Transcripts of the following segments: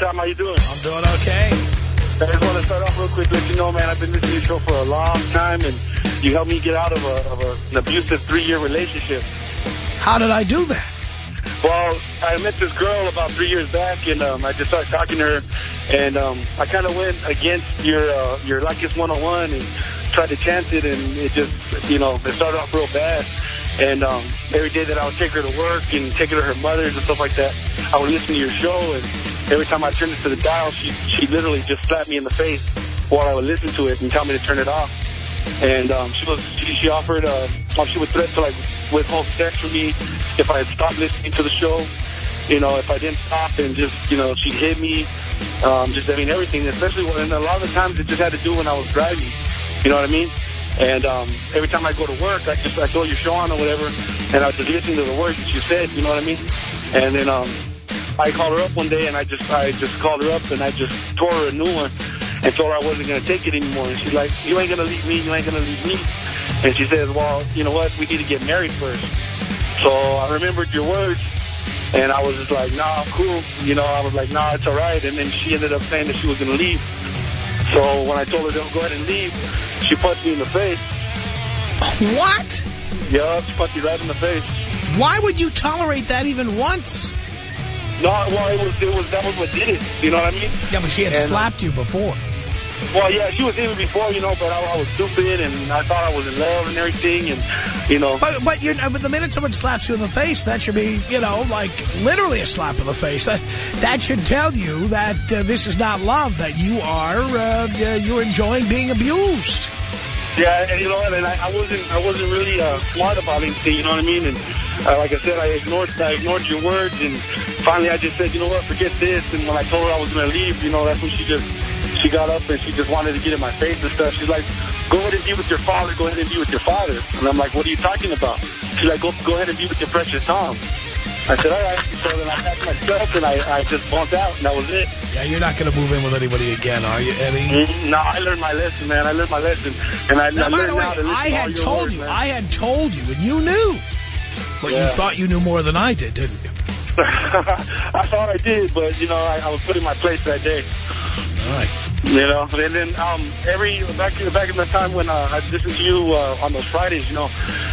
Tom. How you doing? I'm doing okay. I just want to start off real quick, let you know, man, I've been listening to your show for a long time, and you helped me get out of, a, of a, an abusive three-year relationship. How did I do that? Well, I met this girl about three years back, and um, I just started talking to her, and um, I kind of went against your uh, your Leykis 101 and tried to chance it, and it just, you know, it started off real bad. And um, every day that I would take her to work and take her to her mother's and stuff like that, I would listen to your show, and every time I turned it to the dial, she she literally just slapped me in the face while I would listen to it and tell me to turn it off. And um, she was she, she offered uh, um, she would threaten to like withhold sex from me if I had stopped listening to the show. You know, if I didn't stop and just you know she'd hit me, um, just I mean everything. Especially when and a lot of the times it just had to do when I was driving. You know what I mean? And um, every time I go to work, I just I throw your show on or whatever, and I just listen to the words that you said. You know what I mean? And then um, I called her up one day, and I just I just called her up, and I just tore her a new one, and told her I wasn't gonna take it anymore. And she's like, "You ain't gonna leave me. You ain't gonna leave me." And she says, "Well, you know what? We need to get married first. So I remembered your words, and I was just like, "Nah, I'm cool." You know, I was like, "Nah, it's all right." And then she ended up saying that she was gonna leave. So when I told her to go ahead and leave, she punched me in the face. What? Yeah, she punched me right in the face. Why would you tolerate that even once? No, well, it was, it was, that was what did it. You know what I mean? Yeah, but she had And, uh, slapped you before. Well, yeah, she was even before, you know, but I, I was stupid and I thought I was in love and everything and, you know. But but you're but the minute someone slaps you in the face, that should be you know like literally a slap in the face. That that should tell you that uh, this is not love. That you are uh, uh, you're enjoying being abused. Yeah, and you know what? And I, I wasn't, I wasn't really uh, smart about anything. You know what I mean? And uh, like I said, I ignored, I ignored your words. And finally, I just said, you know what? Forget this. And when I told her I was going to leave, you know, that's when she just, she got up and she just wanted to get in my face and stuff. She's like, go ahead and be with your father. Go ahead and be with your father. And I'm like, what are you talking about? She's like, go, go ahead and be with your precious Tom. I said, all right. So then I packed my stuff and I, I just bumped out, and that was it. Yeah, you're not going to move in with anybody again, are you, Eddie? Mm, No, I learned my lesson, man. I learned my lesson. And I, Now, I by learned the way, to I had told words, you, man. I had told you, and you knew. But you thought you knew more than I did, didn't you? I thought I did, but, you know, I, I was put in my place that day. All right. You know, and then um, every back back in the time when uh, I'd listen to you uh, on those Fridays, you know,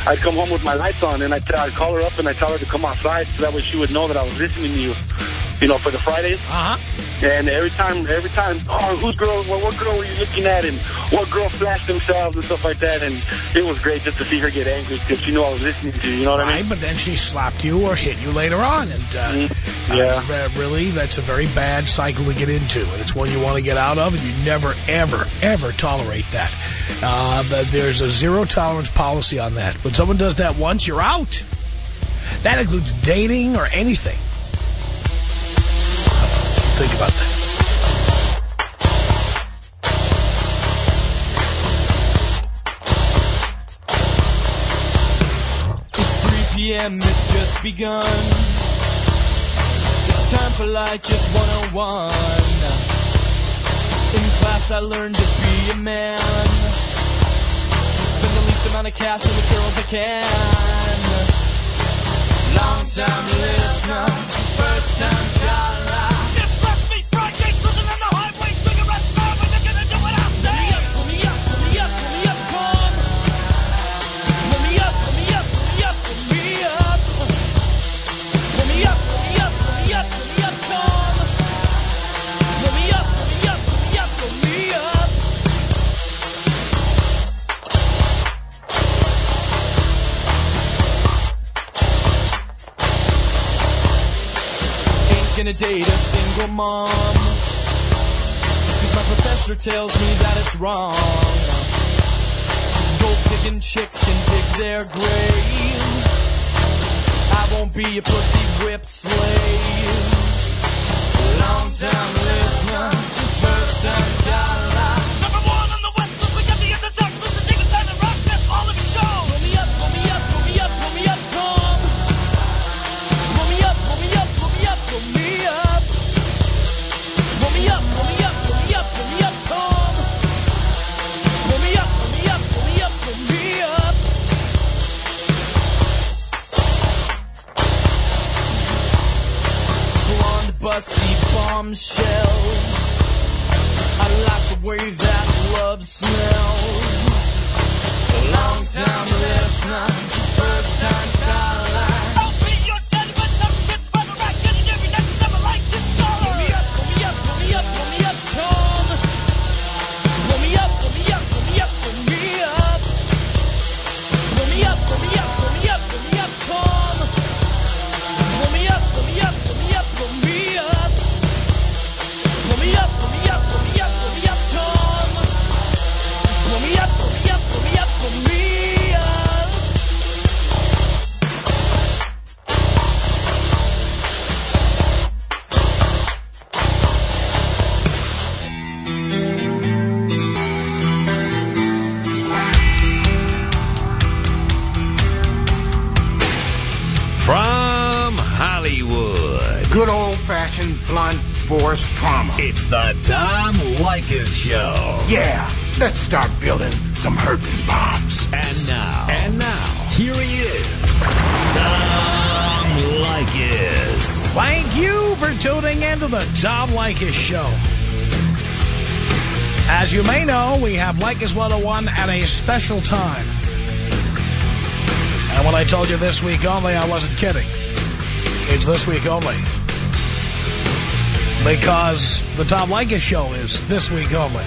I'd come home with my lights on and I'd, I'd call her up and I'd tell her to come outside so that way she would know that I was listening to you, you know, for the Fridays. Uh-huh. And every time, every time, oh, whose girl, what, what girl were you looking at and what girl flashed themselves and stuff like that. And it was great just to see her get angry because she knew I was listening to you, you know what I mean? but then she slapped you or hit you later on. And uh, Mhm. Yeah. uh, really, that's a very bad cycle to get into. And it's one you want to get out of, and you never, ever, ever tolerate that. Uh, but there's a zero-tolerance policy on that. When someone does that once, you're out. That includes dating or anything. Think about that. It's 3 p.m., it's just begun. It's time for Life Just 101. In class, I learned to be a man. Spend the least amount of cash on the girls I can. Long time listener, first time caller. Wrong. Gold digging chicks can dig their grave. I won't be a pussy whipped slave. Long time listener, first time caller. Bombshells. I like the way that love smells. Long time listener, first As you may know, we have Leykis 101 at a special time. And when I told you this week only, I wasn't kidding. It's this week only. Because the Tom Leykis Show is this week only.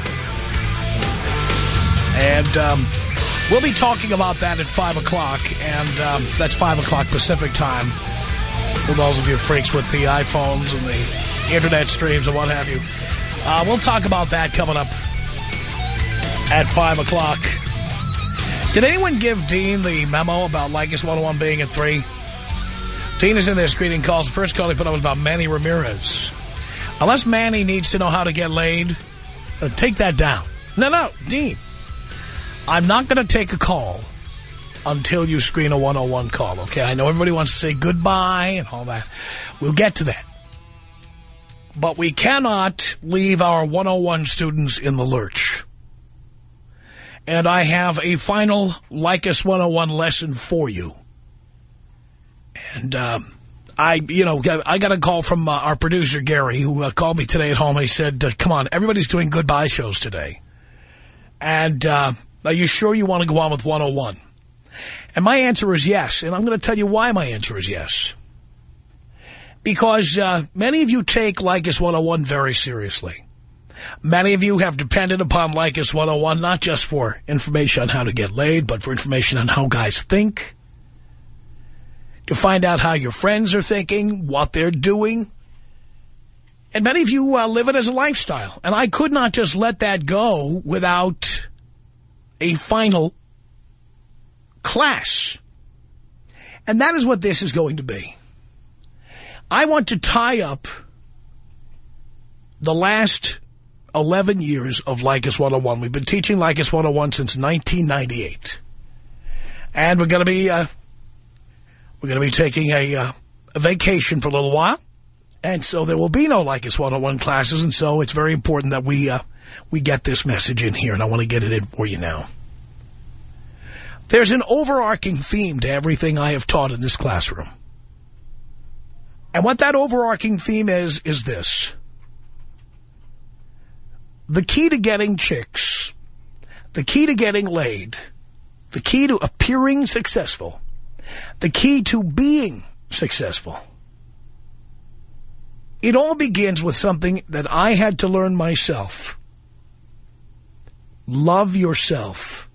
And um, we'll be talking about that at 5 o'clock. And um, that's 5 o'clock Pacific time for those of you freaks with the iPhones and the internet streams and what have you. Uh, we'll talk about that coming up at 5 o'clock. Did anyone give Dean the memo about Leykis 101 being at 3? Dean is in there screening calls. The first call he put up was about Manny Ramirez. Unless Manny needs to know how to get laid, uh, take that down. No, no, Dean. I'm not going to take a call until you screen a 101 call, okay? I know everybody wants to say goodbye and all that. We'll get to that. But we cannot leave our 101 students in the lurch. And I have a final Leykis 101 lesson for you. And, um, I, you know, I got a call from uh, our producer, Gary, who uh, called me today at home. And he said, uh, come on, everybody's doing goodbye shows today. And uh, are you sure you want to go on with 101? And my answer is yes. And I'm going to tell you why my answer is yes. Because uh, many of you take Leykis 101 very seriously. Many of you have depended upon Leykis 101 not just for information on how to get laid, but for information on how guys think, to find out how your friends are thinking, what they're doing. And many of you uh, live it as a lifestyle. And I could not just let that go without a final class. And that is what this is going to be. I want to tie up the last 11 years of Leykis 101. We've been teaching Leykis 101 since 1998. And we're going to be, uh, we're going to be taking a, uh, a vacation for a little while. And so there will be no Leykis 101 classes. And so it's very important that we, uh, we get this message in here. And I want to get it in for you now. There's an overarching theme to everything I have taught in this classroom. And what that overarching theme is, is this. The key to getting chicks, the key to getting laid, the key to appearing successful, the key to being successful, it all begins with something that I had to learn myself. Love yourself.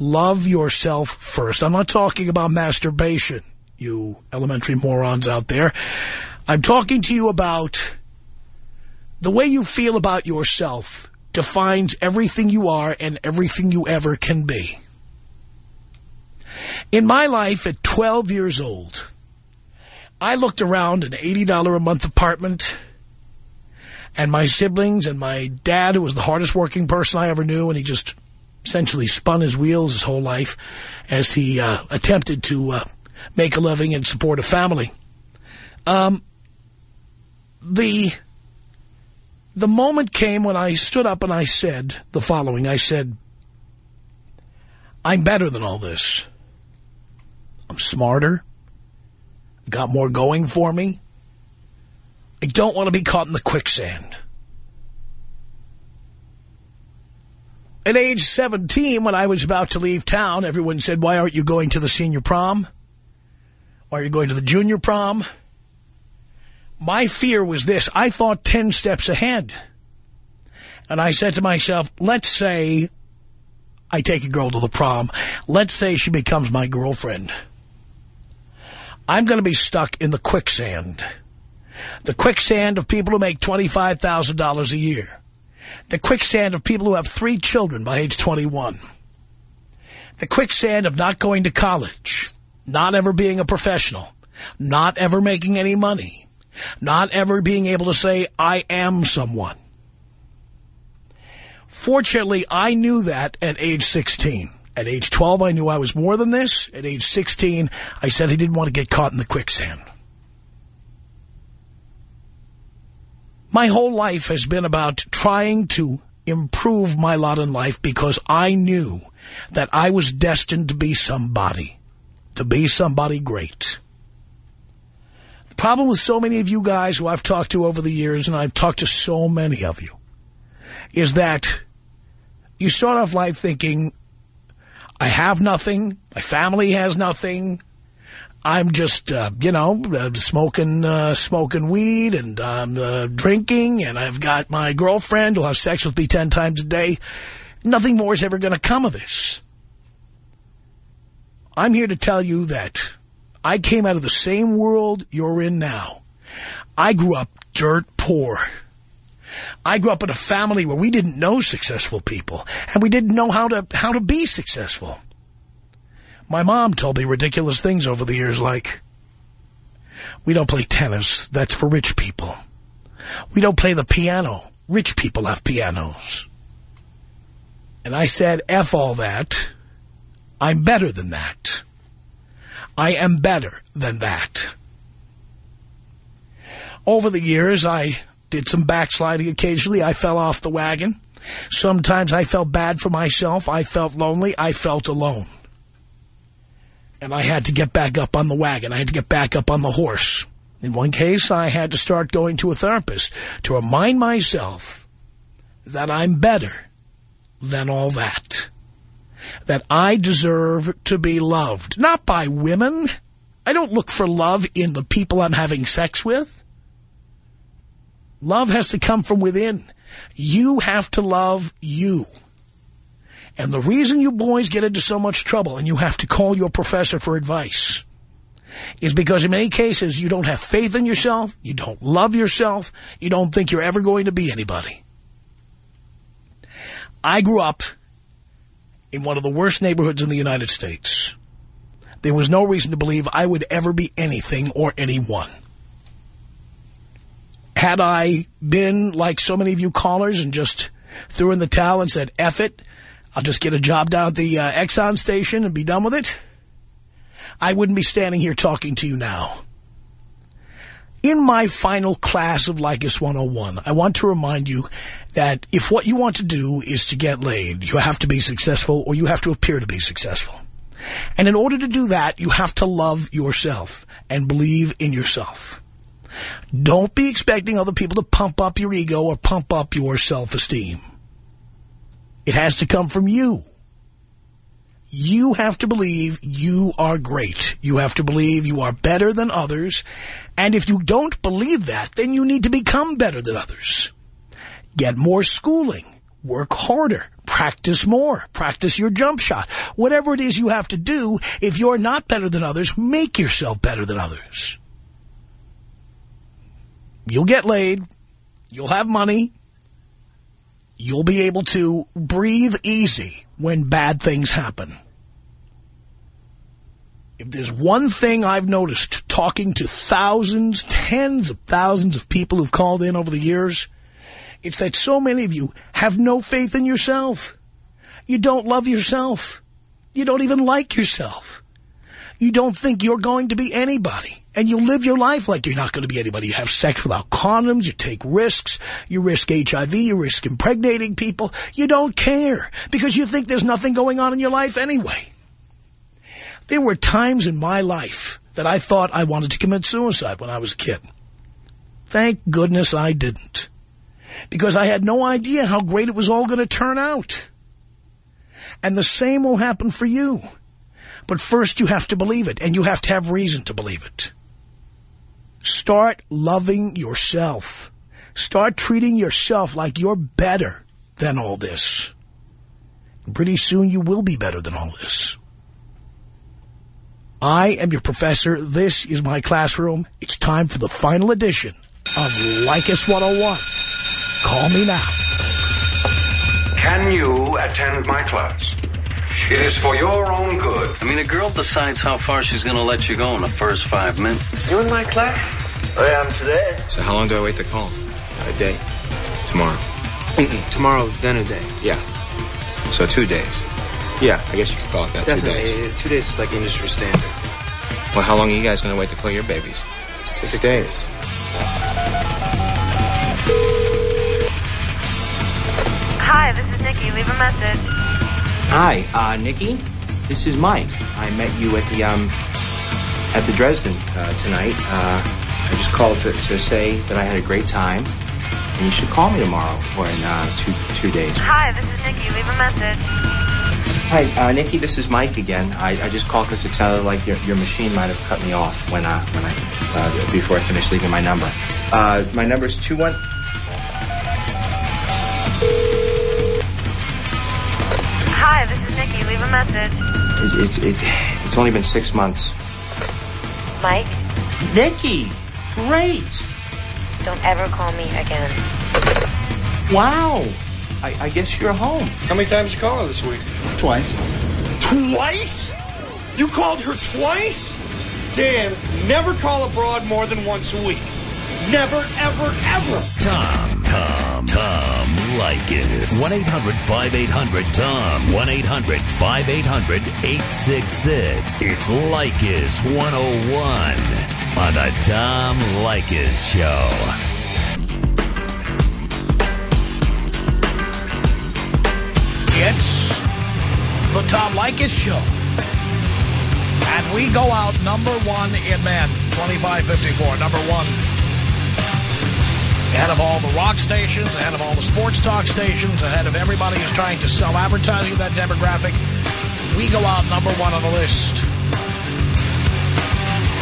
Love yourself first. I'm not talking about masturbation, you elementary morons out there. I'm talking to you about the way you feel about yourself defines everything you are and everything you ever can be. In my life at 12 years old, I looked around an $80 a month apartment and my siblings and my dad, who was the hardest working person I ever knew, and he just essentially spun his wheels his whole life as he uh, attempted to uh, make a living and support a family. Um, the the moment came when I stood up and I said the following. I said, I'm better than all this. I'm smarter. Got more going for me. I don't want to be caught in the quicksand. At age 17, when I was about to leave town, everyone said, why aren't you going to the senior prom? Why are you going to the junior prom? My fear was this. I thought 10 steps ahead. And I said to myself, let's say I take a girl to the prom. Let's say she becomes my girlfriend. I'm going to be stuck in the quicksand. The quicksand of people who make $25,000 a year the quicksand of people who have three children by age 21. The quicksand of not going to college, not ever being a professional, not ever making any money, not ever being able to say, I am someone. Fortunately, I knew that at age 16. At age 12, I knew I was more than this. At age 16, I said I didn't want to get caught in the quicksand. My whole life has been about trying to improve my lot in life because I knew that I was destined to be somebody, to be somebody great. The problem with so many of you guys who I've talked to over the years, and I've talked to so many of you, is that you start off life thinking, I have nothing, my family has nothing, I'm just, uh, you know, uh, smoking uh, smoking weed and I'm uh, drinking and I've got my girlfriend who'll have sex with me ten times a day. Nothing more is ever going to come of this. I'm here to tell you that I came out of the same world you're in now. I grew up dirt poor. I grew up in a family where we didn't know successful people and we didn't know how to how to be successful. My mom told me ridiculous things over the years like, we don't play tennis. That's for rich people. We don't play the piano. Rich people have pianos. And I said, F all that. I'm better than that. I am better than that. Over the years, I did some backsliding occasionally. I fell off the wagon. Sometimes I felt bad for myself. I felt lonely. I felt alone. And I had to get back up on the wagon. I had to get back up on the horse. In one case, I had to start going to a therapist to remind myself that I'm better than all that. That I deserve to be loved. Not by women. I don't look for love in the people I'm having sex with. Love has to come from within. You have to love you. And the reason you boys get into so much trouble and you have to call your professor for advice is because in many cases you don't have faith in yourself, you don't love yourself, you don't think you're ever going to be anybody. I grew up in one of the worst neighborhoods in the United States. There was no reason to believe I would ever be anything or anyone. Had I been like so many of you callers and just threw in the towel and said, F it, I'll just get a job down at the uh, Exxon station and be done with it, I wouldn't be standing here talking to you now. In my final class of Leykis 101, I want to remind you that if what you want to do is to get laid, you have to be successful or you have to appear to be successful. And in order to do that, you have to love yourself and believe in yourself. Don't be expecting other people to pump up your ego or pump up your self-esteem. It has to come from you. You have to believe you are great. You have to believe you are better than others. And if you don't believe that, then you need to become better than others. Get more schooling. Work harder. Practice more. Practice your jump shot. Whatever it is you have to do, if you're not better than others, make yourself better than others. You'll get laid. You'll have money you'll be able to breathe easy when bad things happen. If there's one thing I've noticed talking to thousands, tens of thousands of people who've called in over the years, it's that so many of you have no faith in yourself. You don't love yourself. You don't even like yourself. You don't think you're going to be anybody. And you live your life like you're not going to be anybody. You have sex without condoms. You take risks. You risk HIV. You risk impregnating people. You don't care because you think there's nothing going on in your life anyway. There were times in my life that I thought I wanted to commit suicide when I was a kid. Thank goodness I didn't. Because I had no idea how great it was all going to turn out. And the same will happen for you. But first you have to believe it, and you have to have reason to believe it. Start loving yourself. Start treating yourself like you're better than all this. Pretty soon you will be better than all this. I am your professor. This is my classroom. It's time for the final edition of Leykis 101. Call me now. Can you attend my class? It is for your own good. I mean, a girl decides how far she's going to let you go in the first five minutes. You in my class? I am today. So how long do I wait to call? A day. Tomorrow. Tomorrow, then a day. Yeah. So two days. Yeah. I guess you could call it that. Definitely. Two days. Two days is like industry standard. Well, how long are you guys going to wait to call your babies? Six, days. Hi, this is Nikki. Leave a message. Hi, uh, Nikki. This is Mike. I met you at the um at the Dresden uh, tonight. Uh, I just called to, to say that I had a great time, and you should call me tomorrow or in uh, two two days. Hi, this is Nikki. Leave a message. Hi, uh, Nikki. This is Mike again. I, I just called because it sounded like your, your machine might have cut me off when uh, when I uh, before I finished leaving my number. Uh, my number is two one. Hi, this is Nikki. Leave a message. It, it's it, it's only been six months. Mike, Nikki, great. don't ever call me again. Wow. I, I guess you're home. How many times you call her this week? Twice. Twice? You called her twice? Dan, never call abroad more than once a week. Never, ever, ever. Tom, Tom, Tom Leykis. 1-800-5800-TOM. 1-800-5800-866. It's Leykis 101 on the Tom Leykis Show. It's the Tom Leykis Show. And we go out number one in men, 2554, number one. Ahead of all the rock stations, ahead of all the sports talk stations, ahead of everybody who's trying to sell advertising to that demographic. We go out number one on the list.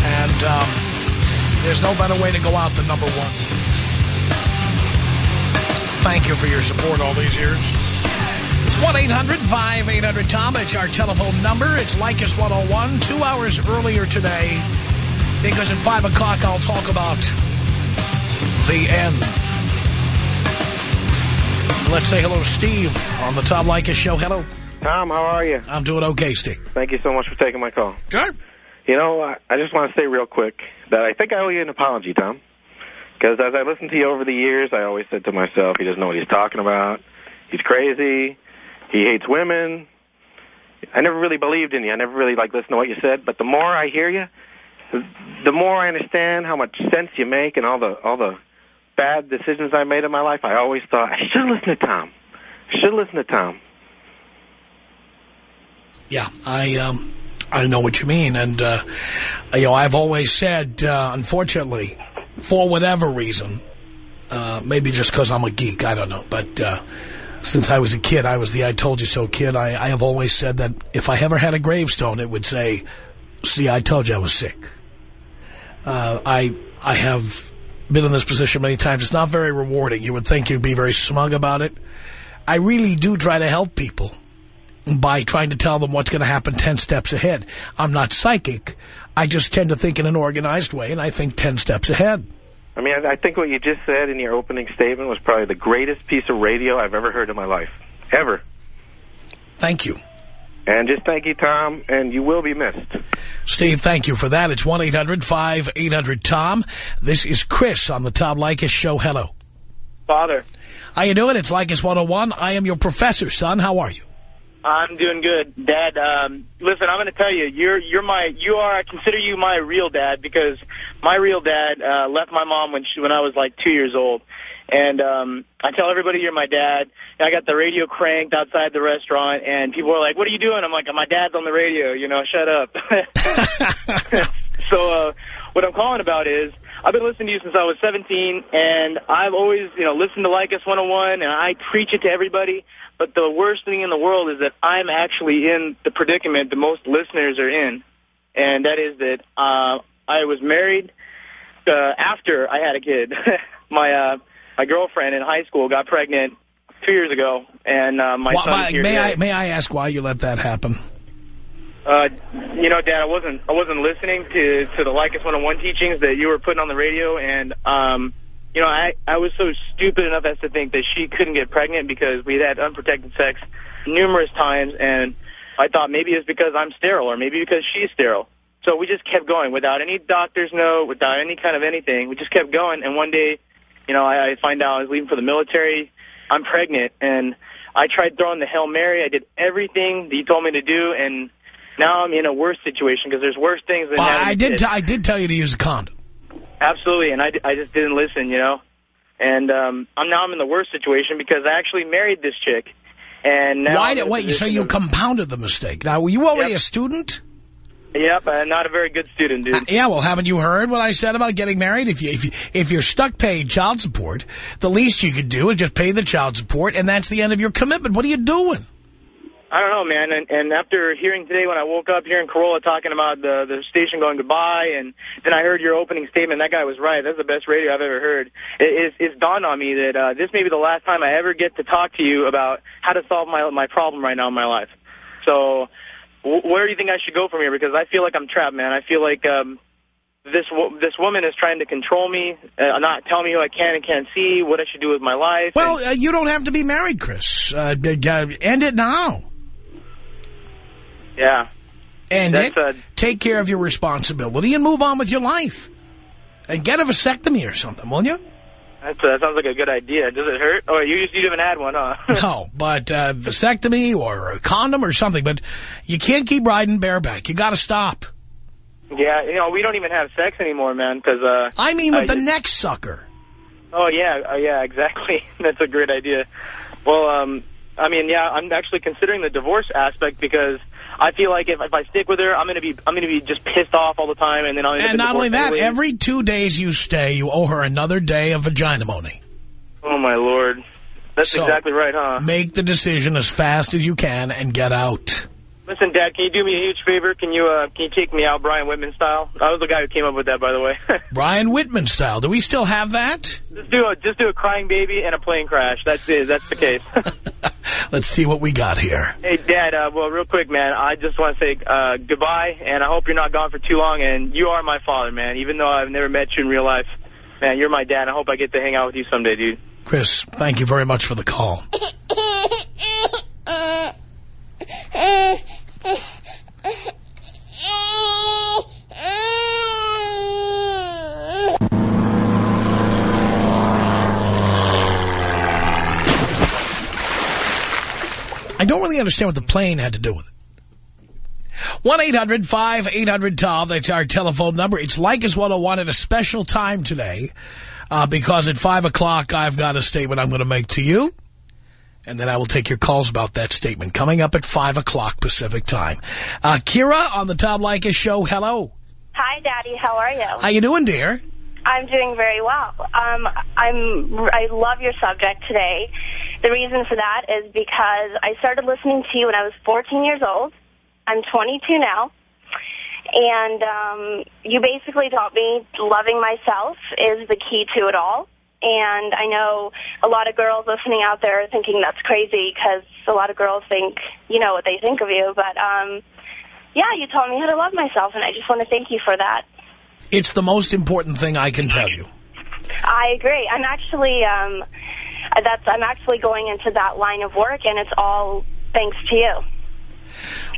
And um, there's no better way to go out than number one. Thank you for your support all these years. It's 1-800-5800-TOM. It's our telephone number. It's Leykis 101. Two hours earlier today, because at 5 o'clock I'll talk about the end. Let's say hello, Steve, on the Tom Leykis show. Hello. Tom, how are you? I'm doing okay, Steve. Thank you so much for taking my call. Good. You know, I, I just want to say real quick that I think I owe you an apology, Tom. Because as I listened to you over the years, I always said to myself, he doesn't know what he's talking about. He's crazy. He hates women. I never really believed in you. I never really like listened to what you said. But the more I hear you, the more I understand how much sense you make and all the all the bad decisions I made in my life. I always thought I should listen to Tom. I should listen to Tom. Yeah, I um, I know what you mean, and uh, you know, I've always said, uh, unfortunately, for whatever reason, uh, maybe just because I'm a geek, I don't know, but uh, since I was a kid, I was the "I told you so" kid. I, I have always said that if I ever had a gravestone, it would say, "See, I told you I was sick." Uh, I I have been in this position many times. It's not very rewarding. You would think you'd be very smug about it. I really do try to help people by trying to tell them what's going to happen 10 steps ahead. I'm not psychic. I just tend to think in an organized way, and I think 10 steps ahead. I mean, I, I think what you just said in your opening statement was probably the greatest piece of radio I've ever heard in my life. Ever. Thank you. And just thank you, Tom, and you will be missed. Steve, thank you for that. It's 1-800-5800-TOM. This is Chris on the Tom Leykis Show. Hello. Father, How you doing? It's Leykis 101. I am your professor, son. How are you? I'm doing good. Dad, um, listen, I'm going to tell you, you're you're my you are I consider you my real dad because my real dad uh, left my mom when she when I was like two years old, and um, I tell everybody you're my dad. And I got the radio cranked outside the restaurant, and people are like, "What are you doing?" I'm like, "My dad's on the radio. You know, shut up." so uh, what I'm calling about is I've been listening to you since I was 17, and I've always, you know, listened to Leykis 101, and I preach it to everybody. But the worst thing in the world is that I'm actually in the predicament that most listeners are in, and that is that uh, I was married uh, after I had a kid. my uh, my girlfriend in high school got pregnant two years ago, and uh, my son here may today. I may I ask why you let that happen? Uh, you know, Dad, I wasn't I wasn't listening to to the Leykis 101 teachings that you were putting on the radio, and um, you know, I I was so stupid enough as to think that she couldn't get pregnant because we had unprotected sex numerous times, and I thought maybe it's because I'm sterile or maybe because she's sterile. So we just kept going without any doctor's note, without any kind of anything. We just kept going, and one day, you know, I, I find out I was leaving for the military. I'm pregnant, and I tried throwing the Hail Mary. I did everything that you told me to do, and now I'm in a worse situation because there's worse things than Well, I did. kid. T I did tell you to use a condom. Absolutely, and I, I just didn't listen, you know. And um, I'm now I'm in the worst situation because I actually married this chick, and now Why did wait? So you compounded the mistake. Now, were you already Yep. a student? Yep, I'm not a very good student, dude. Uh, yeah. Well, haven't you heard what I said about getting married? If you if you, if you're stuck paying child support, the least you could do is just pay the child support, and that's the end of your commitment. What are you doing? I don't know, man. And, and after hearing today, when I woke up hearing Carolla talking about the the station going goodbye, and then I heard your opening statement, that guy was right. That's the best radio I've ever heard. It, it's, it's dawned on me that uh, this may be the last time I ever get to talk to you about how to solve my my problem right now in my life. So, where do you think I should go from here? Because I feel like I'm trapped, man. I feel like um, this wo this woman is trying to control me, uh, not tell me who I can and can't see, what I should do with my life. Well, uh, you don't have to be married, Chris. Uh, end it now. yeah. End That's it. Take care of your responsibility and move on with your life. And get a vasectomy or something, will you? That's, uh, that sounds like a good idea. Does it hurt? Oh, you just you haven't had one, huh? no, but uh, vasectomy or a condom or something. But you can't keep riding bareback. You got to stop. Yeah, you know, we don't even have sex anymore, man, because... Uh, I mean with I the just- next sucker. Oh, yeah, uh, yeah, exactly. That's a great idea. Well, um, I mean, yeah, I'm actually considering the divorce aspect because I feel like if, if I stick with her, I'm going to be I'm going to be just pissed off all the time, and then I'll And not only that, anyways. every two days you stay, you owe her another day of vagina money. Oh, my Lord. That's So- exactly right, huh? Make the decision as fast as you can and get out. Listen, Dad, can you do me a huge favor? Can you uh, can you take me out Brian Whitman style? I was the guy who came up with that, by the way. Brian Whitman style. Do we still have that? just do a just do a crying baby and a plane crash. That's it. That's the case. Let's see what we got here. Hey, Dad, uh, well, real quick, man, I just want to say uh, goodbye, and I hope you're not gone for too long, and you are my father, man. Even though I've never met you in real life, man, you're my dad. I hope I get to hang out with you someday, dude. Chris, thank you very much for the call. I don't really understand what the plane had to do with it. 1-800-5800-TOM. That's our telephone number. It's like Leykis 101 at a special time today uh, because at 5 o'clock I've got a statement I'm going to make to you. And then I will take your calls about that statement coming up at 5 o'clock Pacific time. Uh, Kira on the Tom Leykis show. Hello. Hi, Daddy. How are you? How you doing, dear? I'm doing very well. Um, I'm. I love your subject today. The reason for that is because I started listening to you when I was 14 years old. I'm 22 now. And um, you basically taught me loving myself is the key to it all. And I know a lot of girls listening out there are thinking that's crazy because a lot of girls think, you know, what they think of you. But, um, yeah, you taught me how to love myself, and I just want to thank you for that. It's the most important thing I can tell you. I agree. I'm actually, um, that's, I'm actually going into that line of work, and it's all thanks to you.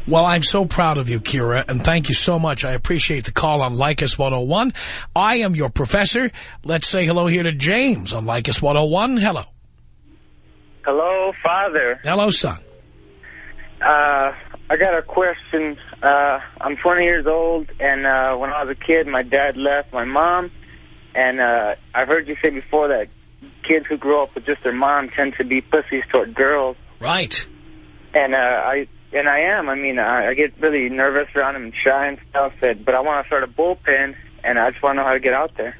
Well, I'm so proud of you, Kira, and thank you so much. I appreciate the call on Leykis 101. I am your professor. Let's say hello here to James on Leykis 101. Hello. Hello, Father. Hello, son. Uh, I got a question. Uh, I'm 20 years old, and uh, when I was a kid, my dad left my mom. And uh, I've heard you say before that kids who grow up with just their mom tend to be pussies toward girls. Right. And uh, I and I am. I mean, I, I get really nervous around him and shy and stuff. And, but I want to start a bullpen, and I just want to know how to get out there.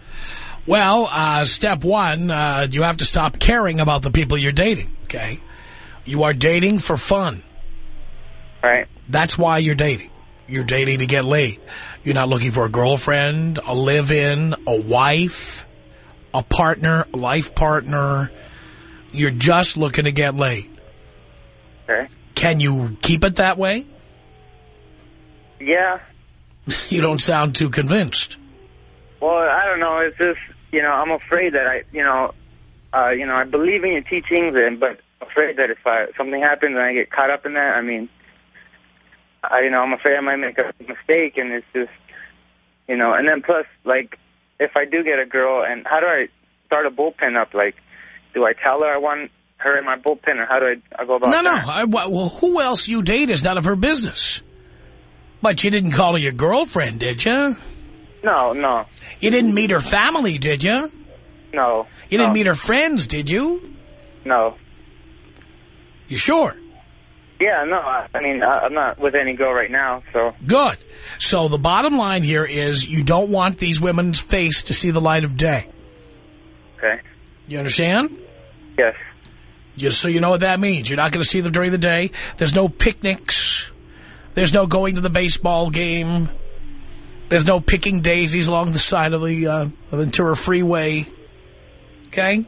Well, uh, step one, uh, you have to stop caring about the people you're dating, okay? You are dating for fun. Right. That's why you're dating. You're dating to get laid. You're not looking for a girlfriend, a live-in, a wife, a partner, a life partner. You're just looking to get laid. Okay. Can you keep it that way? Yeah. You don't sound too convinced. Well, I don't know. It's just you know I'm afraid that I you know uh, you know I believe in your teachings, and but afraid that if I, something happens and I get caught up in that, I mean, I you know I'm afraid I might make a mistake, and it's just you know. And then plus, like, if I do get a girl, and how do I start a bullpen up? Like, do I tell her I want her in my bullpen, or how do I, I go about No, no. that? I, well, who else you date is none of her business. But you didn't call her your girlfriend, did you? No, no, You didn't meet her family, did you? no, You didn't no, meet her friends, did you? no. You sure? Yeah, no. I, I mean, I, I'm not with any girl right now, so Good. So the bottom line here is you don't want these women's face to see the light of day. okay. You understand? Yes. You, so you know what that means. You're not going to see them during the day. There's no picnics. There's no going to the baseball game. There's no picking daisies along the side of the uh, Ventura Freeway. Okay?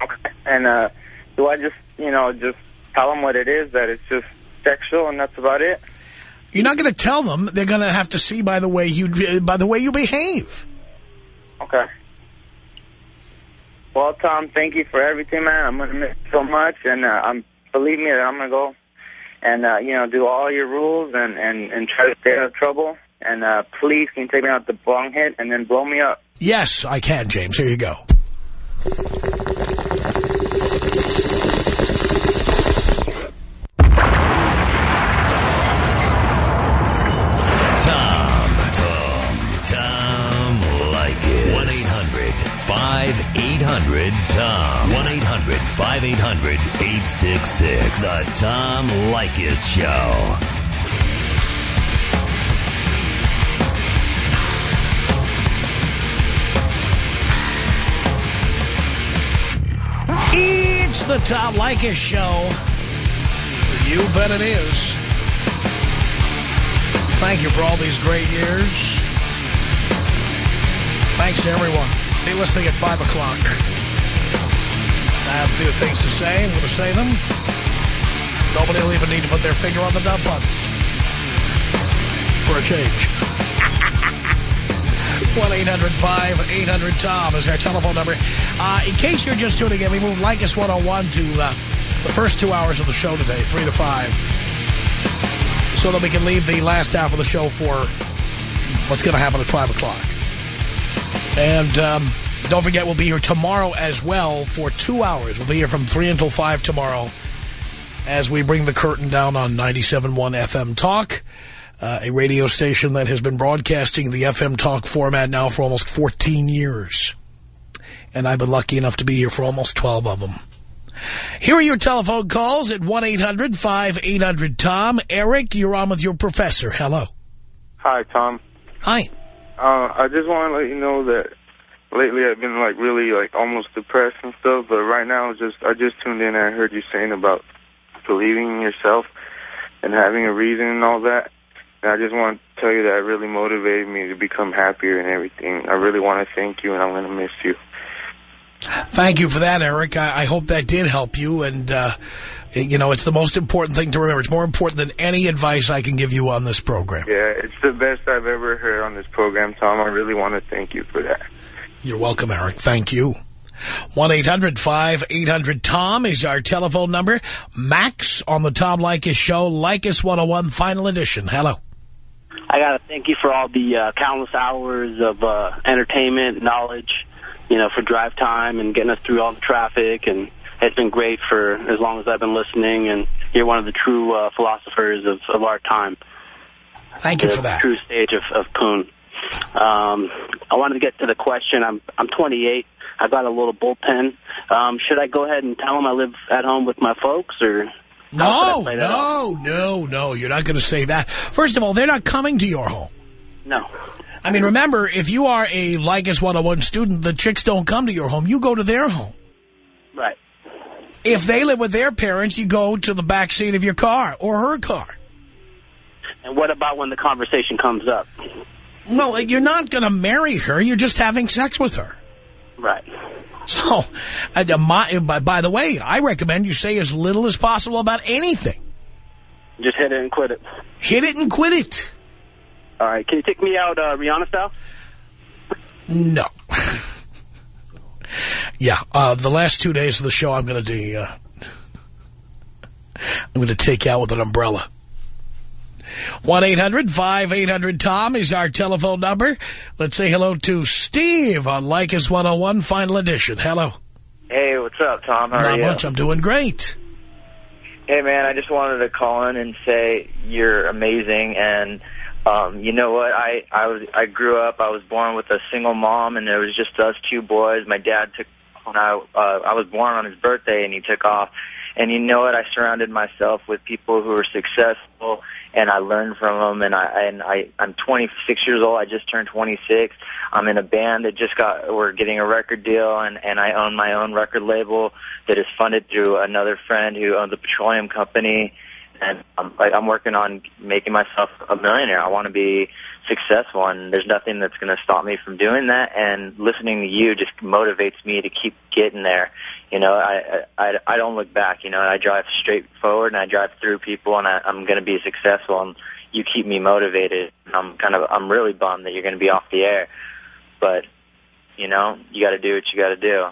Okay. And uh, do I just you know just tell them what it is? That it's just sexual, and that's about it. You're not going to tell them. They're going to have to see by the way you by the way you behave. Okay. Well, Tom, thank you for everything, man. I'm gonna miss you so much, and uh, I'm believe me I'm gonna go and uh, you know do all your rules and and and try to stay out of trouble. And uh, please, can you take me out the bong hit and then blow me up? Yes, I can, James. Here you go. 1-800-5800-TOM. 1-800-5800-866. The Tom Leykis Show. It's the Tom Leykis Show. You bet it is. Thank you for all these great years. Thanks to everyone. Be listening at 5 o'clock. I have a few things to say. I'm going to say them. Nobody will even need to put their finger on the dump button. For a change. 1-800-5800-TOM is our telephone number. Uh, in case you're just tuning in, we moved Leykis 101 to uh, the first two hours of the show today, 3 to 5, so that we can leave the last half of the show for what's going to happen at 5 o'clock. And um, don't forget, we'll be here tomorrow as well for two hours. We'll be here from 3 until 5 tomorrow as we bring the curtain down on 97.1 FM Talk, uh, a radio station that has been broadcasting the FM Talk format now for almost 14 years. And I've been lucky enough to be here for almost 12 of them. Here are your telephone calls at 1-800-5800-TOM. Eric, you're on with your professor. Hello. Hi, Tom. Hi. Uh, I just want to let you know that lately I've been like really like almost depressed and stuff. But right now, just I just tuned in and I heard you saying about believing in yourself and having a reason and all that. And I just want to tell you that it really motivated me to become happier and everything. I really want to thank you, and I'm going to miss you. Thank you for that, Eric. I, I hope that did help you. And, uh, you know, it's the most important thing to remember. It's more important than any advice I can give you on this program. Yeah, it's the best I've ever heard on this program, Tom. I really want to thank you for that. You're welcome, Eric. Thank you. 1-800-5800-TOM is our telephone number. Max on the Tom Leykis Show, Leykis 101 Final Edition. Hello. I got to thank you for all the uh, countless hours of uh, entertainment, knowledge, you know, for drive time and getting us through all the traffic. And it's been great for as long as I've been listening. And you're one of the true uh, philosophers of, of our time. Thank you the for that. true stage of, of Poon. Um, I wanted to get to the question. I'm I'm 28. I got a little bullpen. Um, should I go ahead and tell them I live at home with my folks, or No, no, no, no. You're not going to say that. First of all, they're not coming to your home. No. I mean, remember, if you are a Leykis 101 student, the chicks don't come to your home. You go to their home. Right. If they live with their parents, you go to the back seat of your car or her car. And what about when the conversation comes up? Well, you're not going to marry her. You're just having sex with her. Right. So, uh, my, by, by the way, I recommend you say as little as possible about anything. Just hit it and quit it. Hit it and quit it. All right. Can you take me out uh, Rihanna style? No. yeah, uh, the last two days of the show, I'm going to do. Uh, I'm going to take you out with an umbrella. 1-800-5800-TOM is our telephone number. Let's say hello to Steve on Leykis 101 Final Edition. Hello. Hey, what's up, Tom? How Not are you? Not much. I'm doing great. Hey, man, I just wanted to call in and say you're amazing. And um, you know what? I I was I grew up. I was born with a single mom, and there was just us two boys. My dad took when I uh, I was born on his birthday, and he took off. And you know what? I surrounded myself with people who were successful, and I learned from them. And I and I I'm 26 years old. I just turned 26. I'm in a band that just got we're getting a record deal, and and I own my own record label that is funded through another friend who owns a petroleum company. And I'm like I'm working on making myself a millionaire. I want to be successful, and there's nothing that's going to stop me from doing that. And listening to you just motivates me to keep getting there. You know, I I I don't look back. You know, I drive straight forward, and I drive through people, and I, I'm going to be successful. And you keep me motivated. I'm kind of I'm really bummed that you're going to be off the air, but you know, you got to do what you got to do.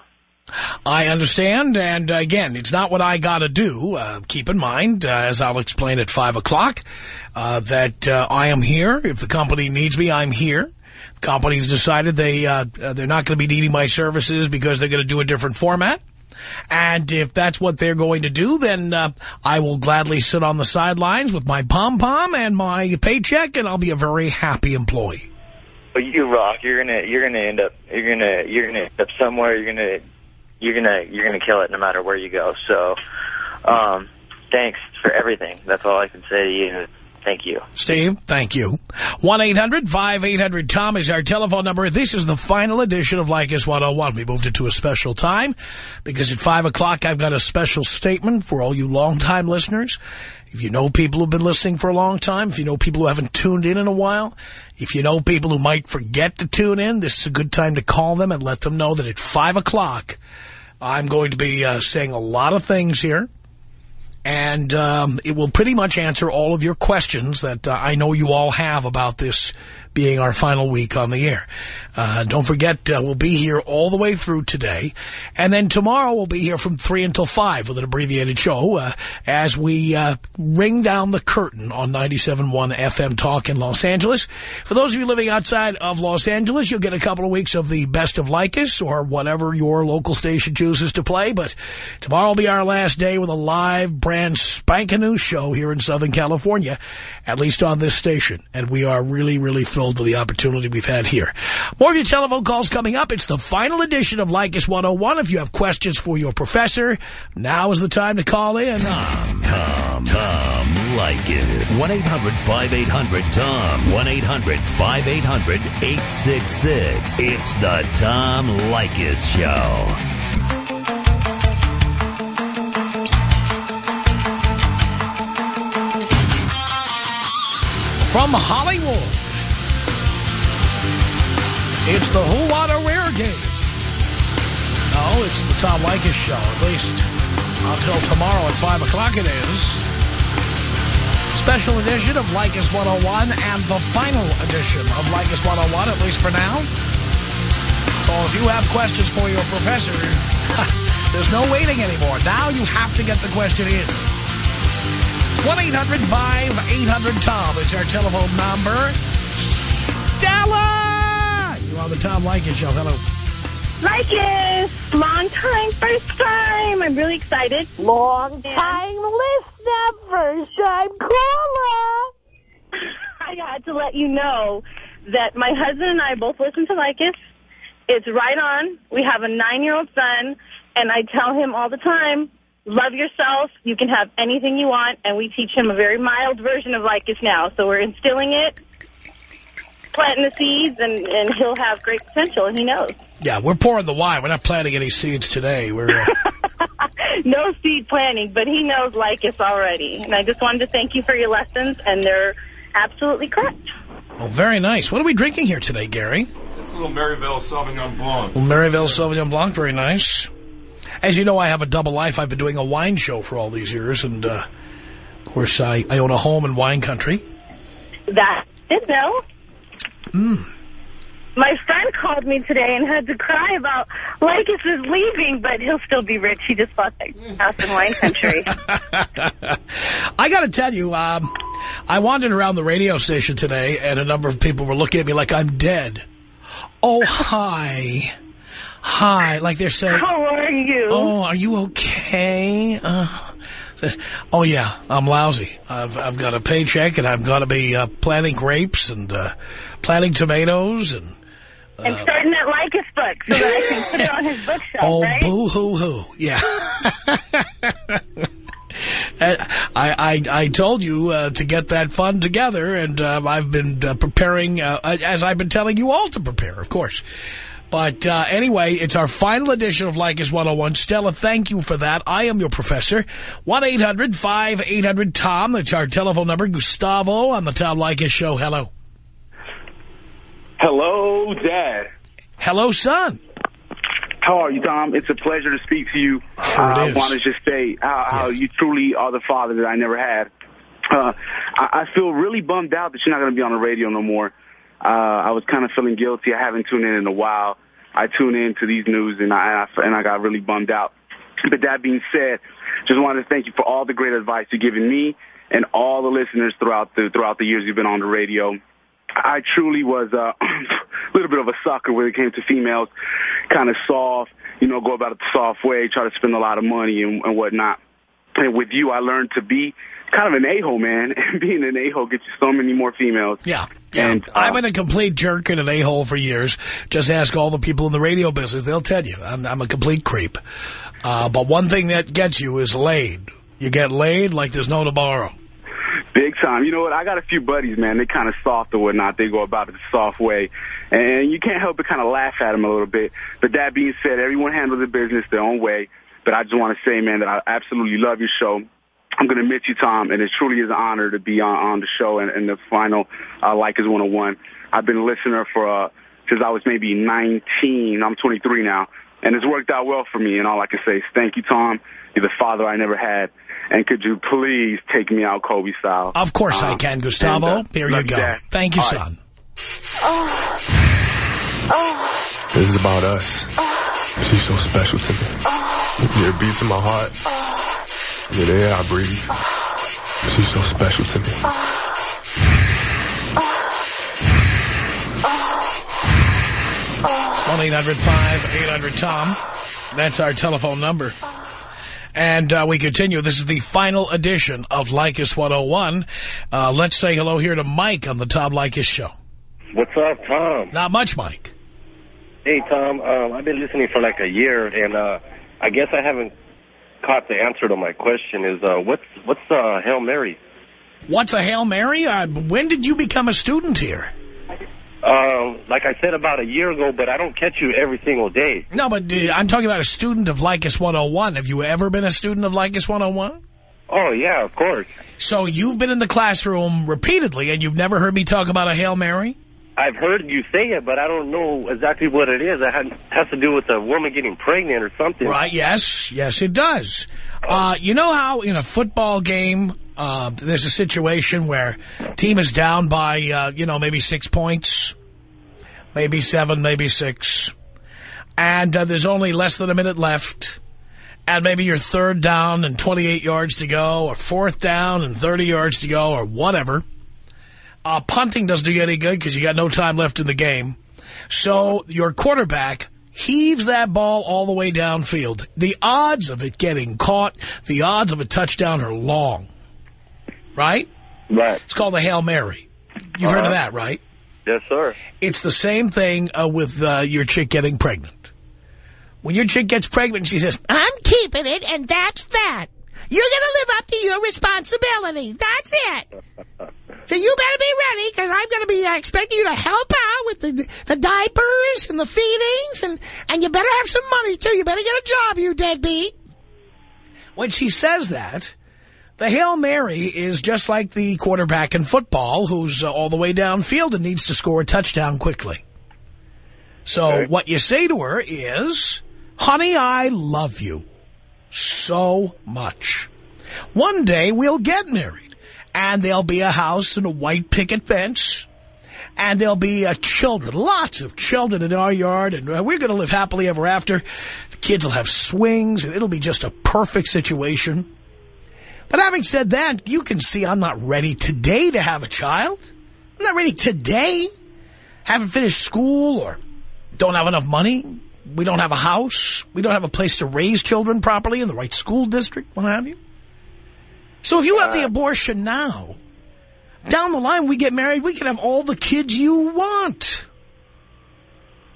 I understand, and again, it's not what I got to do. Uh, keep in mind, uh, as I'll explain at 5 o'clock, uh, that uh, I am here. If the company needs me, I'm here. The company's decided they, uh, uh, they're not going to be needing my services because they're going to do a different format. And if that's what they're going to do, then I will gladly sit on the sidelines with my pom-pom and my paycheck, and I'll be a very happy employee. But you rock. You're gonna you're gonna end up you're gonna you're gonna end up somewhere. You're gonna you're gonna you're gonna kill it no matter where you go. So, um, thanks for everything. That's all I can say to you. Thank you. Steve, thank you. 1-800-5800-TOM is our telephone number. This is the final edition of Leykis 101. We moved it to a special time because at 5 o'clock I've got a special statement for all you longtime listeners. If you know people who've been listening for a long time, if you know people who haven't tuned in in a while, if you know people who might forget to tune in, this is a good time to call them and let them know that at 5 o'clock I'm going to be uh, saying a lot of things here. And um, it will pretty much answer all of your questions that uh, I know you all have about this being our final week on the air. Uh, don't forget, uh, we'll be here all the way through today. And then tomorrow we'll be here from 3 until 5 with an abbreviated show uh, as we uh, ring down the curtain on 97.1 FM Talk in Los Angeles. For those of you living outside of Los Angeles, you'll get a couple of weeks of the Best of Leykis or whatever your local station chooses to play. But tomorrow will be our last day with a live, brand spanking new show here in Southern California, at least on this station. And we are really, really thrilled with the opportunity we've had here. More of your telephone calls coming up. It's the final edition of Leykis 101. If you have questions for your professor, now is the time to call in. Tom, Tom, Tom Leykis. 1-800-5800-TOM. 1-800-5800-866. It's the Tom Leykis Show. From Hollywood, it's the Who Wanna Wear game. No, it's the Tom Leykis Show, at least until tomorrow at 5 o'clock it is. Special edition of Leykis 101 and the final edition of Leykis 101, at least for now. So if you have questions for your professor, there's no waiting anymore. Now you have to get the question in. 1-800-5800-TOM is our telephone number. Stella! You're on the Tom Leykis Show. Hello. Leykis, long time, first time. I'm really excited. Long time listener, first time caller. I had to let you know that my husband and I both listen to Leykis. It's right on. We have a nine-year-old son, and I tell him all the time, love yourself. You can have anything you want, and we teach him a very mild version of Leykis now. So we're instilling it. Planting the seeds, and, and he'll have great potential, and he knows. Yeah, we're pouring the wine. We're not planting any seeds today. We're uh, No seed planting, but he knows Leykis already. And I just wanted to thank you for your lessons, and they're absolutely correct. well, very nice. What are we drinking here today, Gary? It's a little Maryville Sauvignon Blanc. Well, Maryville Sauvignon Blanc, very nice. As you know, I have a double life. I've been doing a wine show for all these years, and uh, of course, I, I own a home in wine country. That did know. Mm. My friend called me today and had to cry about Leykis is leaving, but he'll still be rich. He just bought that house in wine country. I got to tell you, um, I wandered around the radio station today, and a number of people were looking at me like I'm dead. Oh, hi. Hi. Like they're saying... How are you? Oh, are you okay? Uh, oh, yeah, I'm lousy. I've, I've got a paycheck, and I've got to be uh, planting grapes and uh, planting tomatoes and... and starting that Leykis book so that I can put it on his bookshelf, Oh, right? boo-hoo-hoo. Yeah. Uh, I, I I told you uh, to get that fund together, and uh, I've been uh, preparing, uh, as I've been telling you all to prepare, of course. But uh, anyway, it's our final edition of Leykis 101. Stella, thank you for that. I am your professor. 1-800-5800-TOM. That's our telephone number. Gustavo on the Tom Leykis Show. Hello. Hello, Dad. Hello, son. How are you, Tom? It's a pleasure to speak to you. Sure it I want to just say how, how you truly are the father that I never had. Uh, I, I feel really bummed out that you're not going to be on the radio no more. Uh, I was kind of feeling guilty. I haven't tuned in in a while. I tune in to these news, and I, and I got really bummed out. But that being said, just wanted to thank you for all the great advice you've given me and all the listeners throughout the throughout the years you've been on the radio. I truly was uh, a little bit of a sucker when it came to females, kind of soft, you know, go about it the soft way, try to spend a lot of money and, and whatnot. And with you, I learned to be kind of an a-hole, man. And being an a-hole gets you so many more females. Yeah. And I've been a complete jerk and an a-hole for years. Just ask all the people in the radio business. They'll tell you I'm, I'm a complete creep. Uh, but one thing that gets you is laid. You get laid like there's no tomorrow. Big time. You know what? I got a few buddies, man. They kind of soft or whatnot. They go about it the soft way. And you can't help but kind of laugh at them a little bit. But that being said, everyone handles their business their own way. But I just want to say, man, that I absolutely love your show. I'm going to miss you, Tom, and it truly is an honor to be on, on the show and, and the final uh, Leykis 101. I've been a listener for uh, since I was maybe 19. I'm 23 now, and it's worked out well for me. And all I can say is thank you, Tom. You're the father I never had. And could you please take me out Kobe style? Of course I Um, can, Gustavo. and, uh, Here you go. Dad. Thank you, All right. son. Oh. Oh. This is about us. She's so special to me. You're a beat to my heart. You're the air I breathe. She's so special to me. It's 1-800-5800-TOM. That's our telephone number. And uh, we continue. This is the final edition of Leykis 101. Uh, let's say hello here to Mike on the Tom Leykis Show. What's up, Tom? Not much, Mike. Hey, Tom. Um, I've been listening for like a year, and uh, I guess I haven't caught the answer to my question. Is uh, what's what's uh, Hail Mary? What's a Hail Mary? Uh, when did you become a student here? Um, like I said about a year ago, but I don't catch you every single day. No, but uh, I'm talking about a student of Leykis 101. Have you ever been a student of Leykis 101? Oh, yeah, of course. So you've been in the classroom repeatedly, and you've never heard me talk about a Hail Mary? I've heard you say it, but I don't know exactly what it is. It has to do with a woman getting pregnant or something. Right, yes, yes, it does. Uh, you know how in a football game, uh, there's a situation where team is down by, uh, you know, maybe six points, maybe seven, maybe six, and uh, there's only less than a minute left, and maybe you're third down and 28 yards to go, or fourth down and 30 yards to go, or whatever. Uh, punting doesn't do you any good because you got no time left in the game. So your quarterback heaves that ball all the way downfield. The odds of it getting caught, the odds of a touchdown are long. Right? Right. It's called the Hail Mary. You've heard of Uh-huh. that, right? Yes, sir. It's the same thing uh, with uh, your chick getting pregnant. When your chick gets pregnant, she says, I'm keeping it, and that's that. You're going to live up to your responsibilities. That's it. So you better be ready because I'm going to be uh, expecting you to help out with the, the diapers and the feedings. And, and you better have some money, too. You better get a job, you deadbeat. When she says that, the Hail Mary is just like the quarterback in football who's uh, all the way downfield and needs to score a touchdown quickly. So okay. what you say to her is, honey, I love you so much. One day we'll get married and there'll be a house and a white picket fence, and there'll be uh, children, lots of children in our yard, and we're going to live happily ever after. The kids will have swings, and it'll be just a perfect situation. But having said that, you can see I'm not ready today to have a child. I'm not ready today. Haven't finished school or don't have enough money. We don't have a house. We don't have a place to raise children properly in the right school district, what have you. So if you have the uh, abortion now, down the line we get married, we can have all the kids you want.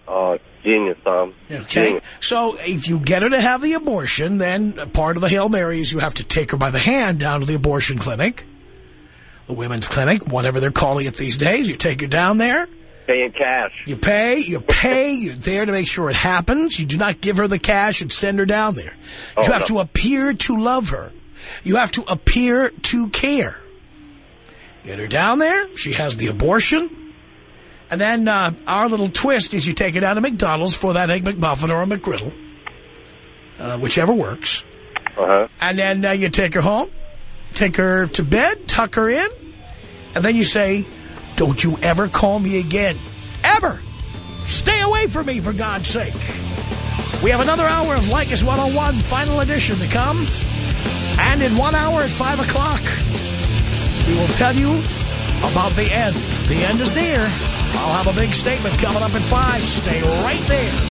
Oh, genius, Tom. Okay. Genius. So if you get her to have the abortion, then part of the Hail Mary is you have to take her by the hand down to the abortion clinic, the women's clinic, whatever they're calling it these days. You take her down there. Pay in cash. You pay, you pay, you're there to make sure it happens. You do not give her the cash and send her down there. Oh, you have no. to appear to love her. You have to appear to care. Get her down there. She has the abortion. And then uh, our little twist is you take her down to McDonald's for that Egg McMuffin or a McGriddle, uh, whichever works. Uh-huh. And then uh, you take her home, take her to bed, tuck her in, and then you say, don't you ever call me again. Ever. Stay away from me, for God's sake. We have another hour of Like Leykis 101, final edition to come. And in one hour at 5 o'clock, we will tell you about the end. The end is near. I'll have a big statement coming up at 5. Stay